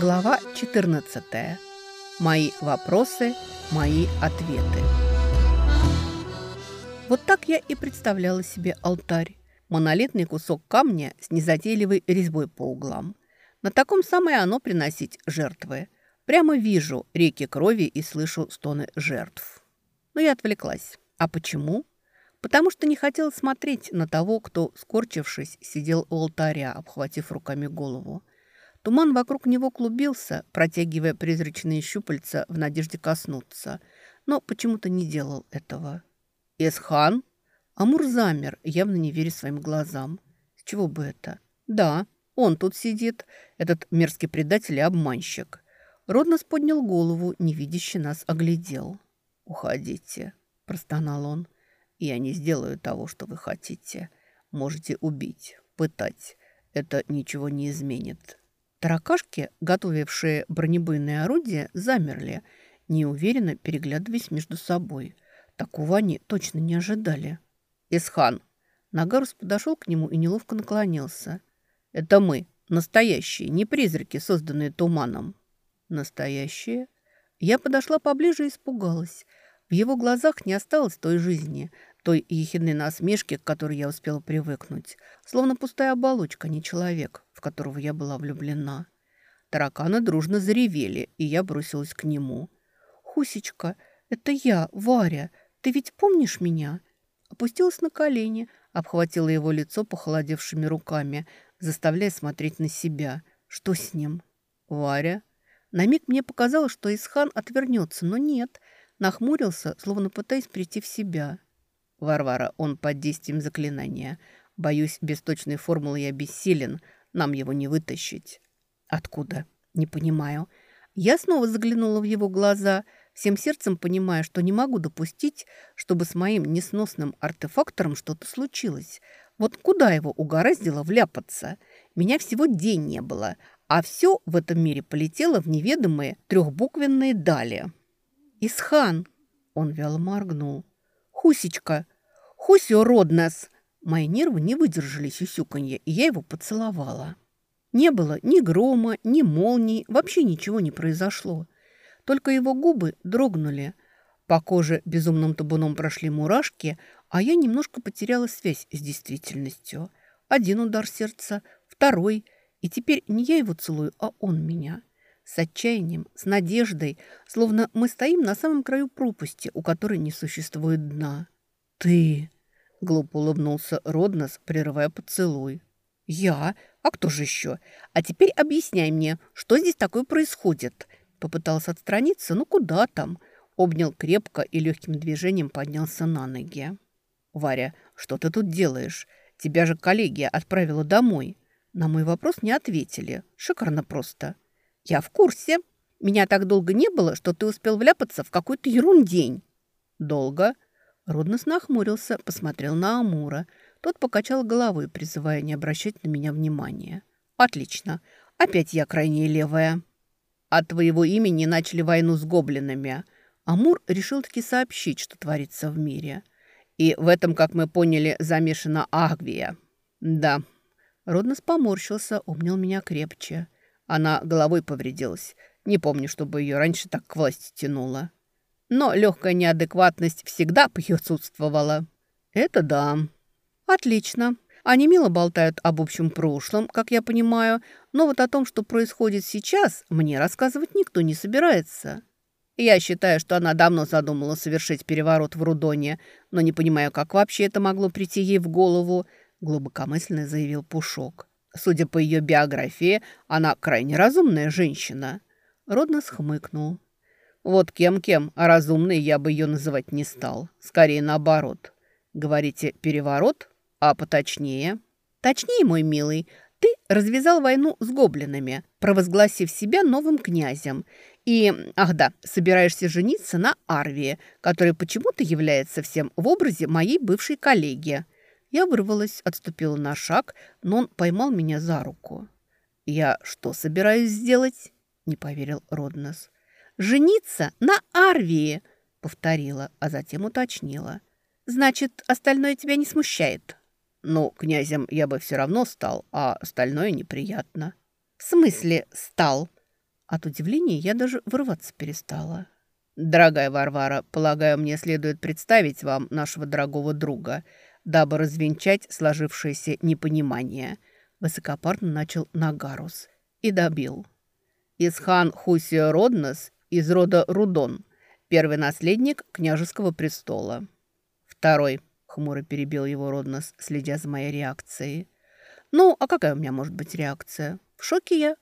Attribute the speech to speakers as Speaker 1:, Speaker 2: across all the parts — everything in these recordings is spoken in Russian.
Speaker 1: Глава 14. Мои вопросы, мои ответы. Вот так я и представляла себе алтарь. Монолитный кусок камня с незатейливой резьбой по углам. На таком самое оно приносить жертвы. Прямо вижу реки крови и слышу стоны жертв. Но я отвлеклась. А почему? Потому что не хотела смотреть на того, кто, скорчившись, сидел у алтаря, обхватив руками голову. Туман вокруг него клубился, протягивая призрачные щупальца в надежде коснуться, но почему-то не делал этого. «Эсхан?» Амур замер, явно не веря своим глазам. С чего бы это? «Да, он тут сидит, этот мерзкий предатель и обманщик». Роднос поднял голову, невидяще нас оглядел. «Уходите», – простонал он. «Я не сделаю того, что вы хотите. Можете убить, пытать. Это ничего не изменит. Таракашки, готовившие бронебойные орудия, замерли, неуверенно переглядываясь между собой. Такого они точно не ожидали. «Исхан!» Нагарус подошел к нему и неловко наклонился. «Это мы, настоящие, не призраки, созданные туманом». «Настоящие?» Я подошла поближе и испугалась. В его глазах не осталось той жизни, той ехидной насмешки, к которой я успела привыкнуть. Словно пустая оболочка, не человек, в которого я была влюблена. Тараканы дружно заревели, и я бросилась к нему. «Хусечка, это я, Варя. Ты ведь помнишь меня?» Опустилась на колени, обхватила его лицо похолодевшими руками, заставляя смотреть на себя. «Что с ним?» «Варя?» На миг мне показалось, что Исхан отвернется, но нет. Нахмурился, словно пытаясь прийти в себя. Варвара, он под действием заклинания. Боюсь, без точной формулы я бессилен. Нам его не вытащить. Откуда? Не понимаю. Я снова заглянула в его глаза, всем сердцем понимая, что не могу допустить, чтобы с моим несносным артефактором что-то случилось. Вот куда его угораздило вляпаться? Меня всего день не было, а все в этом мире полетело в неведомые трехбуквенные дали. «Исхан!» – он вяло моргнул. «Хусечка!» «Хусио Роднес!» Мои нервы не выдержали сюсюканье, и я его поцеловала. Не было ни грома, ни молний, вообще ничего не произошло. Только его губы дрогнули. По коже безумным табуном прошли мурашки, а я немножко потеряла связь с действительностью. Один удар сердца, второй, и теперь не я его целую, а он меня. С отчаянием, с надеждой, словно мы стоим на самом краю пропасти, у которой не существует дна. «Ты!» – глупо улыбнулся Роднос, прерывая поцелуй. «Я? А кто же еще? А теперь объясняй мне, что здесь такое происходит?» Попытался отстраниться, ну куда там? Обнял крепко и легким движением поднялся на ноги. «Варя, что ты тут делаешь? Тебя же коллегия отправила домой». На мой вопрос не ответили. Шикарно просто. «Я в курсе. Меня так долго не было, что ты успел вляпаться в какой-то ерундень». «Долго?» Роднос нахмурился, посмотрел на Амура. Тот покачал головой, призывая не обращать на меня внимания. «Отлично. Опять я крайне левая». «От твоего имени начали войну с гоблинами». Амур решил таки сообщить, что творится в мире. «И в этом, как мы поняли, замешана Агвия». «Да». Роднос поморщился, умнил меня крепче. Она головой повредилась. Не помню, чтобы ее раньше так к власти тянуло но легкая неадекватность всегда присутствовала. Это да. Отлично. Они мило болтают об общем прошлом, как я понимаю, но вот о том, что происходит сейчас, мне рассказывать никто не собирается. Я считаю, что она давно задумала совершить переворот в Рудоне, но не понимаю, как вообще это могло прийти ей в голову, глубокомысленно заявил Пушок. Судя по ее биографии, она крайне разумная женщина. Родно схмыкнул. Вот кем-кем, а разумной я бы ее называть не стал. Скорее наоборот. Говорите, переворот? А поточнее? Точнее, мой милый, ты развязал войну с гоблинами, провозгласив себя новым князем. И, ах да, собираешься жениться на Арвии, которая почему-то является всем в образе моей бывшей коллеги. Я вырвалась, отступила на шаг, но он поймал меня за руку. «Я что собираюсь сделать?» – не поверил Роднос жениться на Арвии», — повторила, а затем уточнила. «Значит, остальное тебя не смущает?» «Ну, князем я бы все равно стал, а остальное неприятно». «В смысле стал?» От удивления я даже вырываться перестала. «Дорогая Варвара, полагаю, мне следует представить вам нашего дорогого друга, дабы развенчать сложившееся непонимание», высокопарно начал Нагарус и добил. «Исхан Хусио Роднос из рода Рудон, первый наследник княжеского престола». «Второй», — хмуро перебил его Роднос, следя за моей реакцией. «Ну, а какая у меня может быть реакция? В шоке я.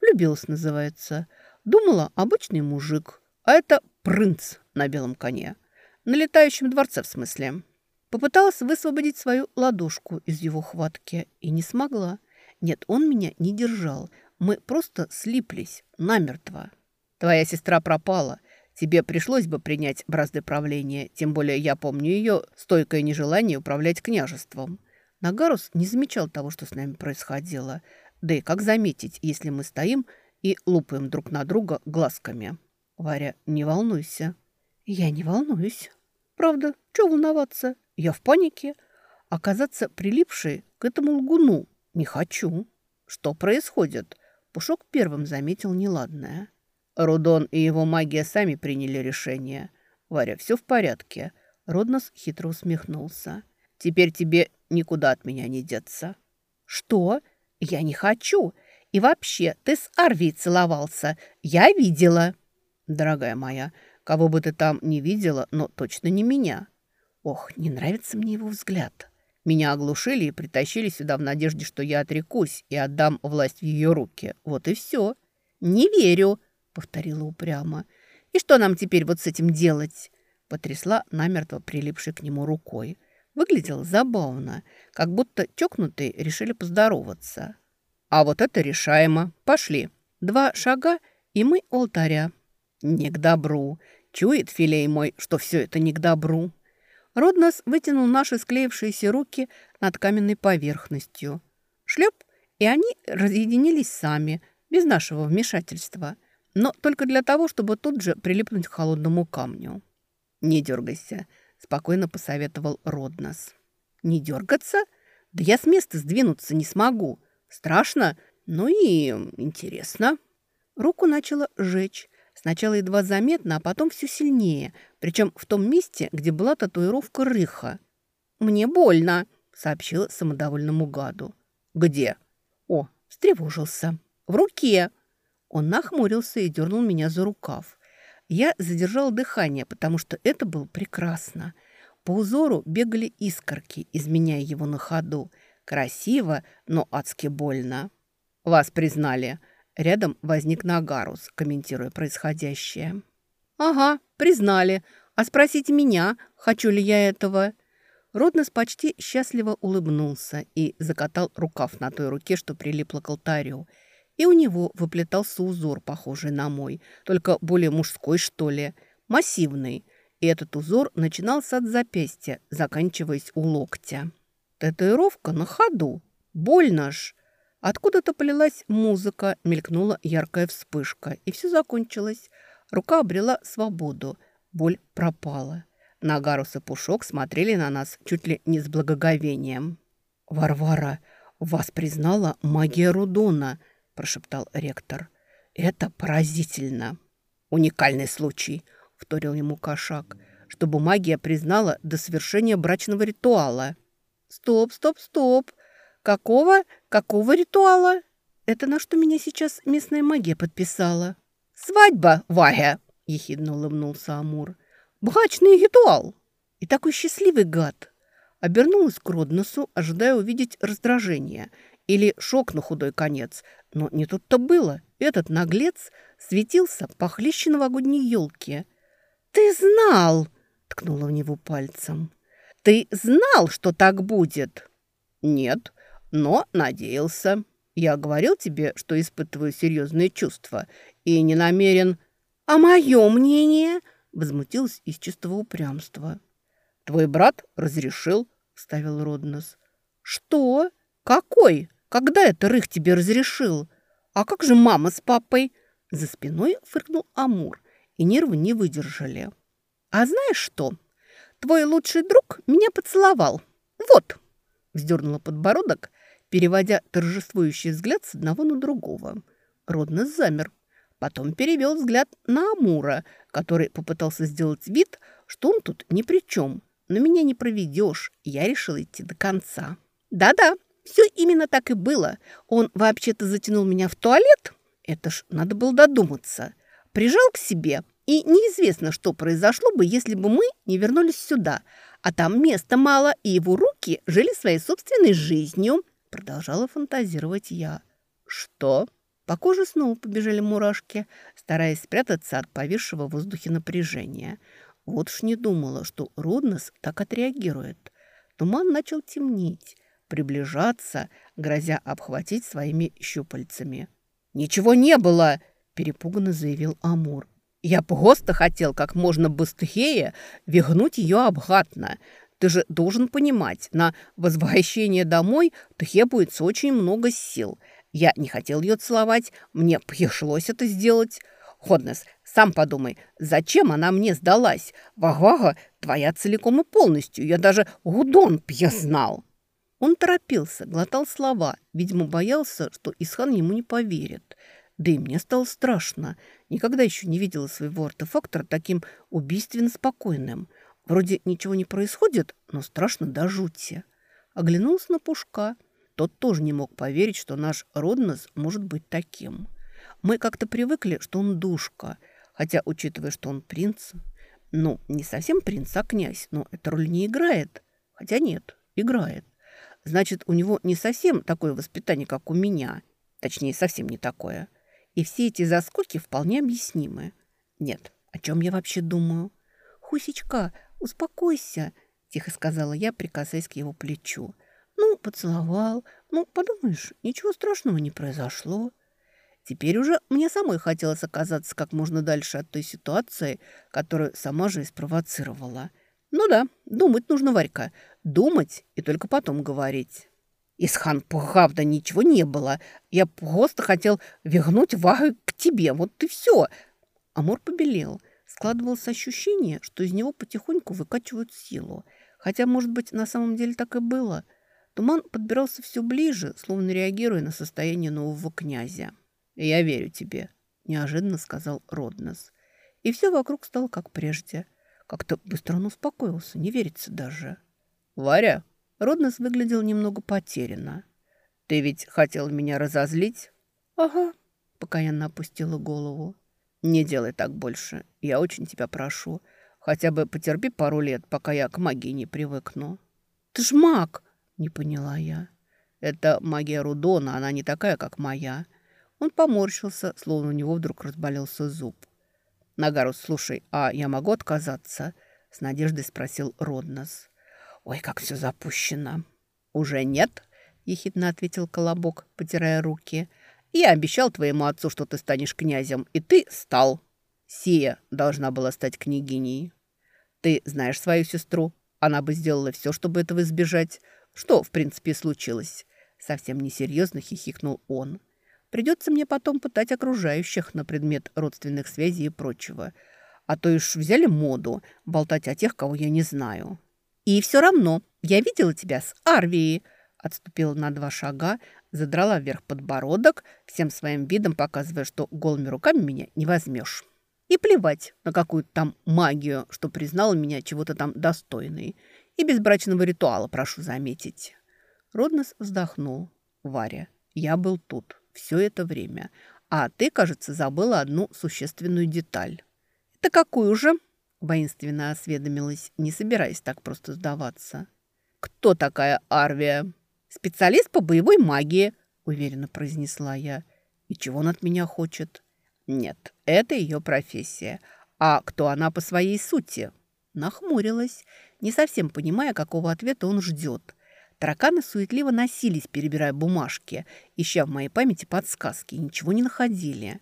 Speaker 1: Влюбилась, называется. Думала, обычный мужик, а это принц на белом коне. На летающем дворце, в смысле. Попыталась высвободить свою ладошку из его хватки и не смогла. Нет, он меня не держал. Мы просто слиплись намертво. Твоя сестра пропала. Тебе пришлось бы принять бразды правления, тем более я помню ее стойкое нежелание управлять княжеством. Нагарус не замечал того, что с нами происходило. Да и как заметить, если мы стоим и лупаем друг на друга глазками? Варя, не волнуйся. Я не волнуюсь. Правда, что волноваться? Я в панике. Оказаться прилипшей к этому лгуну не хочу. Что происходит? Пушок первым заметил неладное. Рудон и его магия сами приняли решение. Варя, все в порядке. Роднос хитро усмехнулся. Теперь тебе никуда от меня не деться. Что? Я не хочу. И вообще, ты с Арвией целовался. Я видела. Дорогая моя, кого бы ты там не видела, но точно не меня. Ох, не нравится мне его взгляд. Меня оглушили и притащили сюда в надежде, что я отрекусь и отдам власть в ее руки. Вот и все. Не верю, повторила упрямо. И что нам теперь вот с этим делать? Потрясла намертво прилипшей к нему рукой. Выглядел забавно, как будто чокнутые решили поздороваться. А вот это решаемо. Пошли. Два шага, и мы у алтаря. Не к добру. Чует филей мой, что все это не к добру. Роднос вытянул наши склеившиеся руки над каменной поверхностью. Шлеп, и они разъединились сами, без нашего вмешательства, но только для того, чтобы тут же прилипнуть к холодному камню. «Не дергайся», — спокойно посоветовал Роднос. «Не дергаться? Да я с места сдвинуться не смогу. Страшно, ну и интересно». Руку начала жечь, Сначала едва заметно, а потом все сильнее, причем в том месте, где была татуировка рыха. «Мне больно», — сообщила самодовольному гаду. «Где?» «О, встревожился. В руке». Он нахмурился и дернул меня за рукав. Я задержал дыхание, потому что это было прекрасно. По узору бегали искорки, изменяя его на ходу. Красиво, но адски больно. «Вас признали», Рядом возник Нагарус, комментируя происходящее. «Ага, признали. А спросите меня, хочу ли я этого?» Роднос почти счастливо улыбнулся и закатал рукав на той руке, что прилипла к алтарю. И у него выплетался узор, похожий на мой, только более мужской, что ли, массивный. И этот узор начинался от запястья, заканчиваясь у локтя. Татуировка на ходу. Больно ж. Откуда-то полилась музыка, мелькнула яркая вспышка, и все закончилось. Рука обрела свободу, боль пропала. Нагарус и Пушок смотрели на нас чуть ли не с благоговением. «Варвара, вас признала магия Рудона», – прошептал ректор. «Это поразительно». «Уникальный случай», – вторил ему кошак, «чтобы магия признала до совершения брачного ритуала». «Стоп, стоп, стоп!» «Какого? Какого ритуала?» «Это на что меня сейчас местная магия подписала?» «Свадьба, Варя!» – ехидно улыбнулся Амур. «Брачный ритуал!» И такой счастливый гад. Обернулась к Родносу, ожидая увидеть раздражение или шок на худой конец. Но не тут-то было. Этот наглец светился похлеще новогодней елки. «Ты знал!» – ткнула в него пальцем. «Ты знал, что так будет?» «Нет», но надеялся. Я говорил тебе, что испытываю серьезные чувства и не намерен... А мое мнение? Возмутилась из чистого упрямства. Твой брат разрешил, ставил Роднос. Что? Какой? Когда это Рых тебе разрешил? А как же мама с папой? За спиной фыркнул Амур, и нервы не выдержали. А знаешь что? Твой лучший друг меня поцеловал. Вот, вздернула подбородок переводя торжествующий взгляд с одного на другого. Роднос замер. Потом перевел взгляд на Амура, который попытался сделать вид, что он тут ни при чем. Но меня не проведешь, я решил идти до конца. Да-да, все именно так и было. Он вообще-то затянул меня в туалет. Это ж надо было додуматься. Прижал к себе, и неизвестно, что произошло бы, если бы мы не вернулись сюда. А там места мало, и его руки жили своей собственной жизнью. Продолжала фантазировать я. Что? По коже снова побежали мурашки, стараясь спрятаться от повисшего в воздухе напряжения. Вот ж не думала, что Руднес так отреагирует. Туман начал темнеть, приближаться, грозя обхватить своими щупальцами. «Ничего не было!» – перепуганно заявил Амур. «Я просто хотел как можно быстрее вигнуть ее обратно. Ты же должен понимать, на возвращение домой требуется очень много сил. Я не хотел ее целовать, мне пришлось это сделать. Ходнес, сам подумай, зачем она мне сдалась? Вага, твоя целиком и полностью, я даже гудон пья знал». Он торопился, глотал слова, видимо, боялся, что Исхан ему не поверит. Да и мне стало страшно. Никогда еще не видела своего артефактора таким убийственно спокойным. Вроде ничего не происходит, но страшно до жути. Оглянулся на Пушка. Тот тоже не мог поверить, что наш Роднос может быть таким. Мы как-то привыкли, что он душка, хотя, учитывая, что он принц, ну, не совсем принц, а князь, но эта роль не играет. Хотя нет, играет. Значит, у него не совсем такое воспитание, как у меня. Точнее, совсем не такое. И все эти заскоки вполне объяснимы. Нет, о чем я вообще думаю? «Хусечка, успокойся», – тихо сказала я, прикасаясь к его плечу. «Ну, поцеловал. Ну, подумаешь, ничего страшного не произошло». Теперь уже мне самой хотелось оказаться как можно дальше от той ситуации, которую сама же и спровоцировала. Ну да, думать нужно, Варька. Думать и только потом говорить. Исхан, правда, ничего не было. Я просто хотел вернуть Вагу к тебе. Вот и все. Амур побелел. Складывалось ощущение, что из него потихоньку выкачивают силу. Хотя, может быть, на самом деле так и было. Туман подбирался все ближе, словно реагируя на состояние нового князя. «Я верю тебе», – неожиданно сказал Роднос. И все вокруг стало как прежде. Как-то быстро он успокоился, не верится даже. «Варя?» Роднос выглядел немного потерянно. «Ты ведь хотел меня разозлить?» «Ага», – покаянно опустила голову. «Не делай так больше. Я очень тебя прошу. Хотя бы потерпи пару лет, пока я к магии не привыкну». «Ты ж маг!» – не поняла я. «Это магия Рудона, она не такая, как моя. Он поморщился, словно у него вдруг разболелся зуб. «Нагарус, слушай, а я могу отказаться?» — с надеждой спросил Роднос. «Ой, как все запущено!» «Уже нет?» — ехидно ответил Колобок, потирая руки. «Я обещал твоему отцу, что ты станешь князем, и ты стал. Сия должна была стать княгиней. Ты знаешь свою сестру. Она бы сделала все, чтобы этого избежать. Что, в принципе, случилось?» Совсем несерьезно хихикнул он. Придется мне потом пытать окружающих на предмет родственных связей и прочего. А то уж взяли моду болтать о тех, кого я не знаю. И все равно я видела тебя с Арвией. Отступила на два шага, задрала вверх подбородок, всем своим видом показывая, что голыми руками меня не возьмешь. И плевать на какую-то там магию, что признала меня чего-то там достойной. И без брачного ритуала, прошу заметить. Роднос вздохнул. Варя, я был тут все это время. А ты, кажется, забыла одну существенную деталь. Это какую же? Воинственно осведомилась, не собираясь так просто сдаваться. Кто такая Арвия? Специалист по боевой магии, уверенно произнесла я. И чего он от меня хочет? Нет, это ее профессия. А кто она по своей сути? Нахмурилась, не совсем понимая, какого ответа он ждет. Тараканы суетливо носились, перебирая бумажки, ища в моей памяти подсказки, ничего не находили.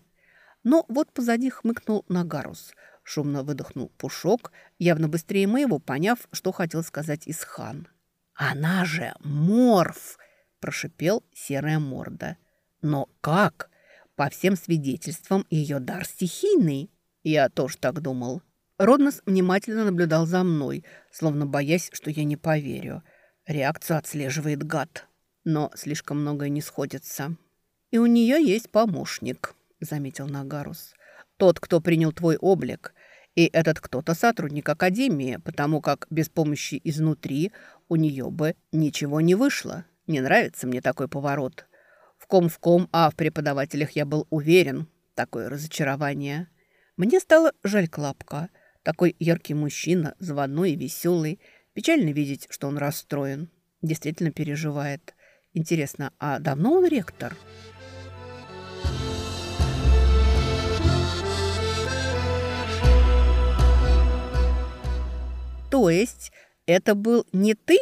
Speaker 1: Но вот позади хмыкнул Нагарус. Шумно выдохнул Пушок, явно быстрее моего, поняв, что хотел сказать Исхан. «Она же морф!» – прошипел серая морда. «Но как? По всем свидетельствам, ее дар стихийный». Я тоже так думал. Роднос внимательно наблюдал за мной, словно боясь, что я не поверю – Реакцию отслеживает гад. Но слишком многое не сходится. И у нее есть помощник. — заметил Нагарус. «Тот, кто принял твой облик. И этот кто-то сотрудник Академии, потому как без помощи изнутри у нее бы ничего не вышло. Не нравится мне такой поворот. В ком в ком, а в преподавателях я был уверен. Такое разочарование. Мне стало жаль Клапка. Такой яркий мужчина, заводной и веселый. Печально видеть, что он расстроен. Действительно переживает. Интересно, а давно он ректор?» То есть это был не ты?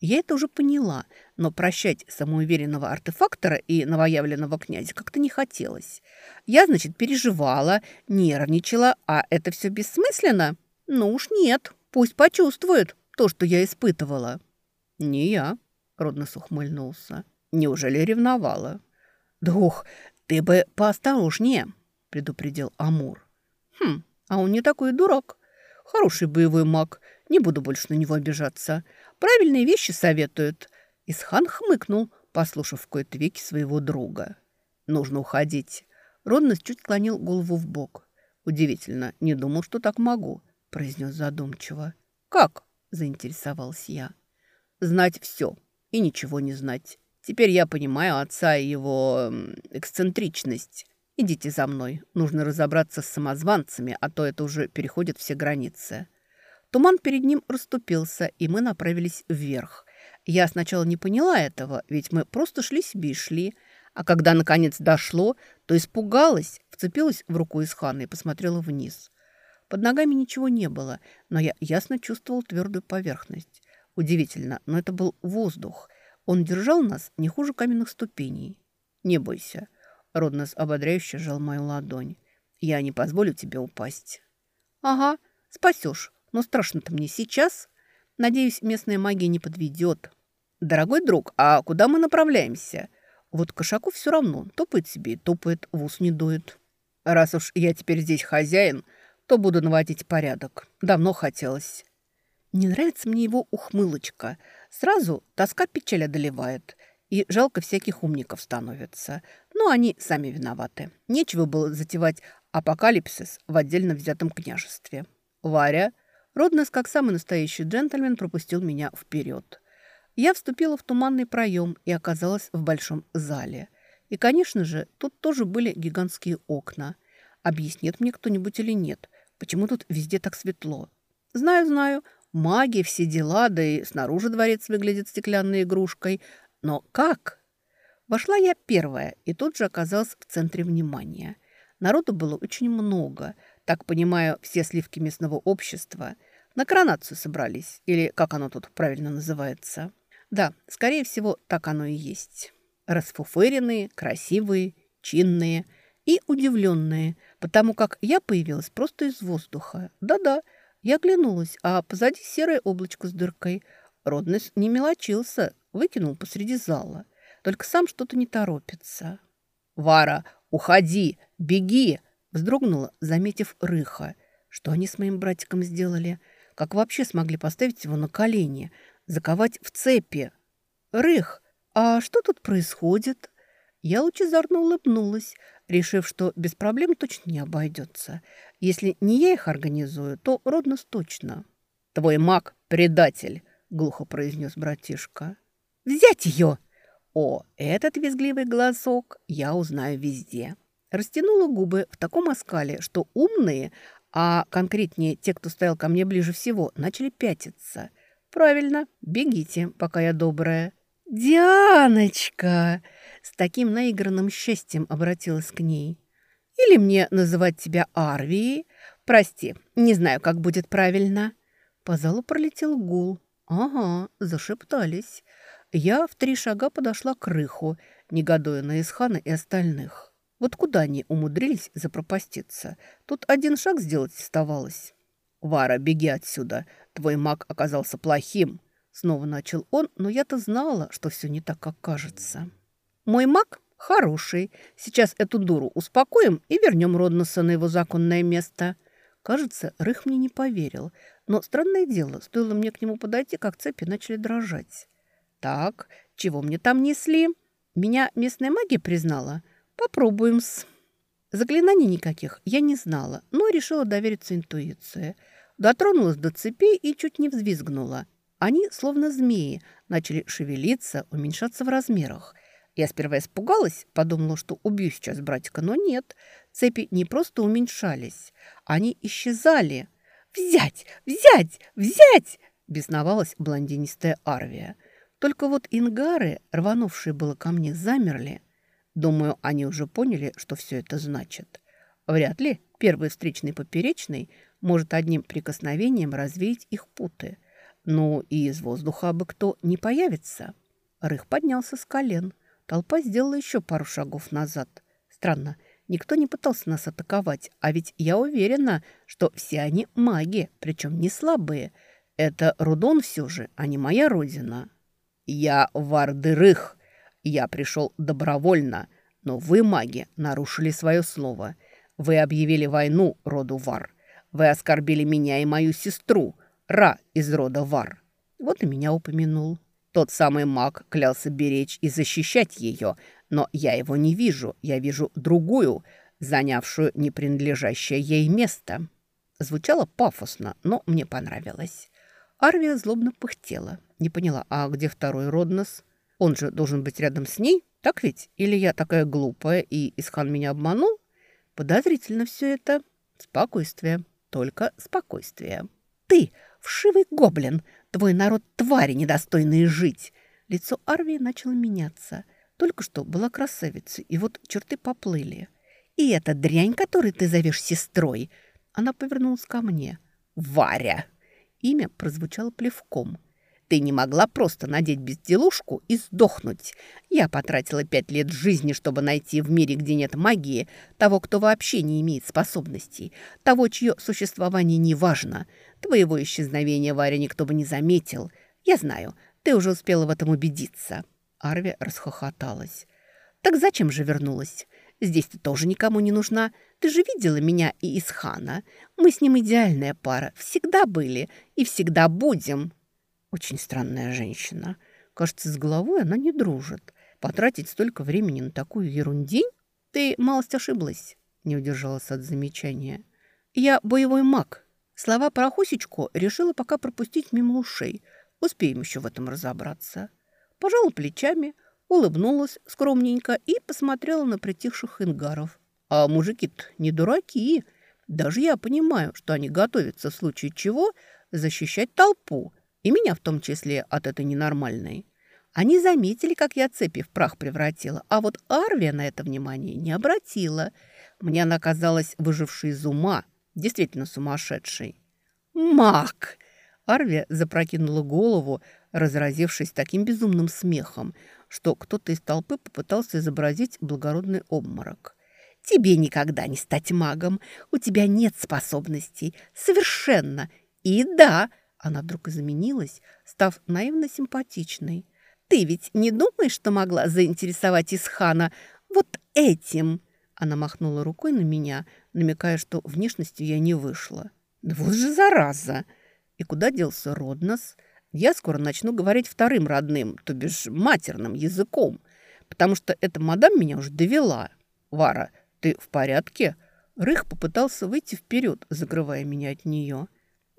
Speaker 1: Я это уже поняла, но прощать самоуверенного артефактора и новоявленного князя как-то не хотелось. Я, значит, переживала, нервничала, а это все бессмысленно? Ну уж нет, пусть почувствует то, что я испытывала. Не я, Роднос ухмыльнулся. Неужели ревновала? Да ух, ты бы поосторожнее, предупредил Амур. Хм, а он не такой дурак. Хороший боевой маг, не буду больше на него обижаться. Правильные вещи советуют». Исхан хмыкнул, послушав в кои-то веки своего друга. «Нужно уходить». Роднос чуть склонил голову в бок. «Удивительно, не думал, что так могу», – произнес задумчиво. «Как?» – заинтересовался я. «Знать все и ничего не знать. Теперь я понимаю отца и его эксцентричность. Идите за мной. Нужно разобраться с самозванцами, а то это уже переходит все границы». Туман перед ним расступился, и мы направились вверх. Я сначала не поняла этого, ведь мы просто шли себе и шли. А когда, наконец, дошло, то испугалась, вцепилась в руку Исхана и посмотрела вниз. Под ногами ничего не было, но я ясно чувствовал твердую поверхность. Удивительно, но это был воздух. Он держал нас не хуже каменных ступеней. «Не бойся», — Роднос ободряюще сжал мою ладонь. «Я не позволю тебе упасть». «Ага, спасешь», но страшно-то мне сейчас. Надеюсь, местная магия не подведет. Дорогой друг, а куда мы направляемся? Вот кошаку все равно. Топает себе и топает, в ус не дует. Раз уж я теперь здесь хозяин, то буду наводить порядок. Давно хотелось. Не нравится мне его ухмылочка. Сразу тоска печаль одолевает. И жалко всяких умников становится. Но они сами виноваты. Нечего было затевать апокалипсис в отдельно взятом княжестве. Варя Роднес, как самый настоящий джентльмен, пропустил меня вперед. Я вступила в туманный проем и оказалась в большом зале. И, конечно же, тут тоже были гигантские окна. Объяснит мне кто-нибудь или нет, почему тут везде так светло. Знаю, знаю, маги, все дела, да и снаружи дворец выглядит стеклянной игрушкой. Но как? Вошла я первая и тут же оказалась в центре внимания. Народу было очень много – так понимаю, все сливки местного общества на коронацию собрались, или как оно тут правильно называется. Да, скорее всего, так оно и есть. Расфуфыренные, красивые, чинные и удивленные, потому как я появилась просто из воздуха. Да-да, я оглянулась, а позади серое облачко с дыркой. Роднес не мелочился, выкинул посреди зала. Только сам что-то не торопится. «Вара, уходи! Беги!» Вздрогнула, заметив рыха. Что они с моим братиком сделали? Как вообще смогли поставить его на колени? Заковать в цепи? Рых, а что тут происходит? Я лучезарно улыбнулась, решив, что без проблем точно не обойдется. Если не я их организую, то Роднос точно. «Твой маг – предатель», – глухо произнес братишка. «Взять ее!» О, этот визгливый голосок я узнаю везде. Растянула губы в таком оскале, что умные, а конкретнее те, кто стоял ко мне ближе всего, начали пятиться. «Правильно, бегите, пока я добрая». «Дианочка!» С таким наигранным счастьем обратилась к ней. «Или мне называть тебя Арвией? Прости, не знаю, как будет правильно». По залу пролетел гул. «Ага, зашептались». Я в три шага подошла к Рыху, негодуя на Исхана и остальных. Вот куда они умудрились запропаститься? Тут один шаг сделать оставалось. «Вара, беги отсюда. Твой маг оказался плохим». Снова начал он, но я-то знала, что все не так, как кажется. «Мой маг хороший. Сейчас эту дуру успокоим и вернем Родноса на его законное место». Кажется, Рых мне не поверил. Но странное дело, стоило мне к нему подойти, как цепи начали дрожать. «Так, чего мне там несли? Меня местная магия признала?» Попробуем-с. Заклинаний никаких я не знала, но решила довериться интуиции. Дотронулась до цепей и чуть не взвизгнула. Они, словно змеи, начали шевелиться, уменьшаться в размерах. Я сперва испугалась, подумала, что убью сейчас братика, но нет. Цепи не просто уменьшались, они исчезали. «Взять! Взять! Взять!» – бесновалась блондинистая Арвия. Только вот ингары, рванувшие было ко мне, замерли. Думаю, они уже поняли, что все это значит. Вряд ли первый встречный поперечный может одним прикосновением развеять их путы. Ну и из воздуха бы кто не появится. Рых поднялся с колен. Толпа сделала еще пару шагов назад. Странно, никто не пытался нас атаковать, а ведь я уверена, что все они маги, причем не слабые. Это Рудон все же, а не моя родина. «Я Вардырых. Я пришел добровольно, но вы, маги, нарушили свое слово. Вы объявили войну роду Вар. Вы оскорбили меня и мою сестру, Ра из рода Вар. Вот и меня упомянул. Тот самый маг клялся беречь и защищать ее, но я его не вижу. Я вижу другую, занявшую непринадлежащее ей место». Звучало пафосно, но мне понравилось. Арвия злобно пыхтела. Не поняла, а где второй Роднос? Он же должен быть рядом с ней, так ведь? Или я такая глупая, и Исхан меня обманул? Подозрительно все это. Спокойствие, только спокойствие. Ты, вшивый гоблин, твой народ твари, недостойные жить. Лицо Арвии начало меняться. Только что была красавицей, и вот черты поплыли. И эта дрянь, которую ты зовешь сестрой, она повернулась ко мне. Варя. Имя прозвучало плевком. «Ты не могла просто надеть безделушку и сдохнуть. Я потратила пять лет жизни, чтобы найти в мире, где нет магии, того, кто вообще не имеет способностей, того, чье существование не важно. Твоего исчезновения, Варя, никто бы не заметил. Я знаю, ты уже успела в этом убедиться». Арви расхохоталась. «Так зачем же вернулась? Здесь ты тоже никому не нужна. Ты же видела меня и Исхана. Мы с ним идеальная пара. Всегда были и всегда будем». Очень странная женщина. Кажется, с головой она не дружит. Потратить столько времени на такую ерундень? Ты малость ошиблась, не удержалась от замечания. Я боевой маг. Слова про Хусечку решила пока пропустить мимо ушей. Успеем еще в этом разобраться. Пожала плечами, улыбнулась скромненько и посмотрела на притихших ингаров. А мужики-то не дураки. Даже я понимаю, что они готовятся в случае чего защищать толпу, и меня в том числе от этой ненормальной. Они заметили, как я цепи в прах превратила, а вот Арвия на это внимание не обратила. Мне она казалась выжившей из ума, действительно сумасшедшей. «Мак!» Арвия запрокинула голову, разразившись таким безумным смехом, что кто-то из толпы попытался изобразить благородный обморок. «Тебе никогда не стать магом. У тебя нет способностей. Совершенно. И да!» Она вдруг изменилась, став наивно симпатичной. «Ты ведь не думаешь, что могла заинтересовать Исхана вот этим?» Она махнула рукой на меня, намекая, что внешностью я не вышла. «Да вот же зараза!» И куда делся Роднос? Я скоро начну говорить вторым родным, то бишь матерным языком, потому что эта мадам меня уже довела. Вара, ты в порядке?» Рых попытался выйти вперед, закрывая меня от нее.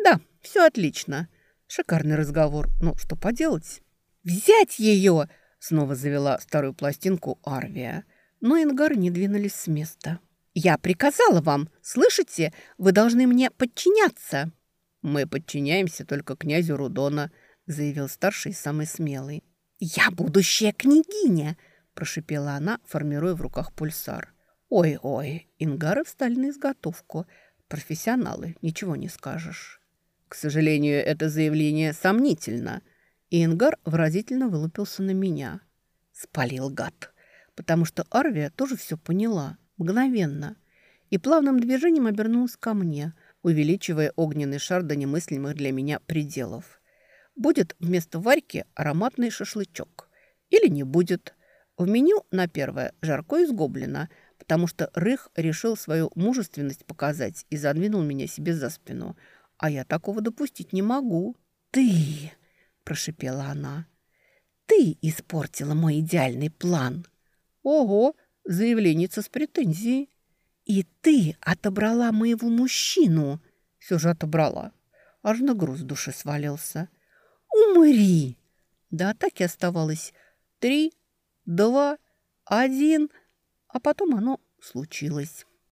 Speaker 1: «Да, все отлично. Шикарный разговор. Но что поделать?» «Взять ее!» — снова завела старую пластинку Арвия. Но ингары не двинулись с места. «Я приказала вам, слышите? Вы должны мне подчиняться!» «Мы подчиняемся только князю Рудона», — заявил старший самый смелый. «Я будущая княгиня!» — прошипела она, формируя в руках пульсар. «Ой-ой!» — ингары встали на изготовку. «Профессионалы, ничего не скажешь». «К сожалению, это заявление сомнительно». Ингар выразительно вылупился на меня. Спалил гад. Потому что Арвия тоже все поняла. Мгновенно. И плавным движением обернулась ко мне — увеличивая огненный шар до немыслимых для меня пределов. Будет вместо варьки ароматный шашлычок. Или не будет. В меню на первое жарко из гоблина, потому что Рых решил свою мужественность показать и задвинул меня себе за спину. А я такого допустить не могу. «Ты!» – прошипела она. «Ты испортила мой идеальный план!» «Ого!» – заявленница с претензией. «И ты отобрала моего мужчину!» Все же отобрала. Аж на груз души свалился. «Умри!» До атаки оставалось три, два, один, а потом оно случилось.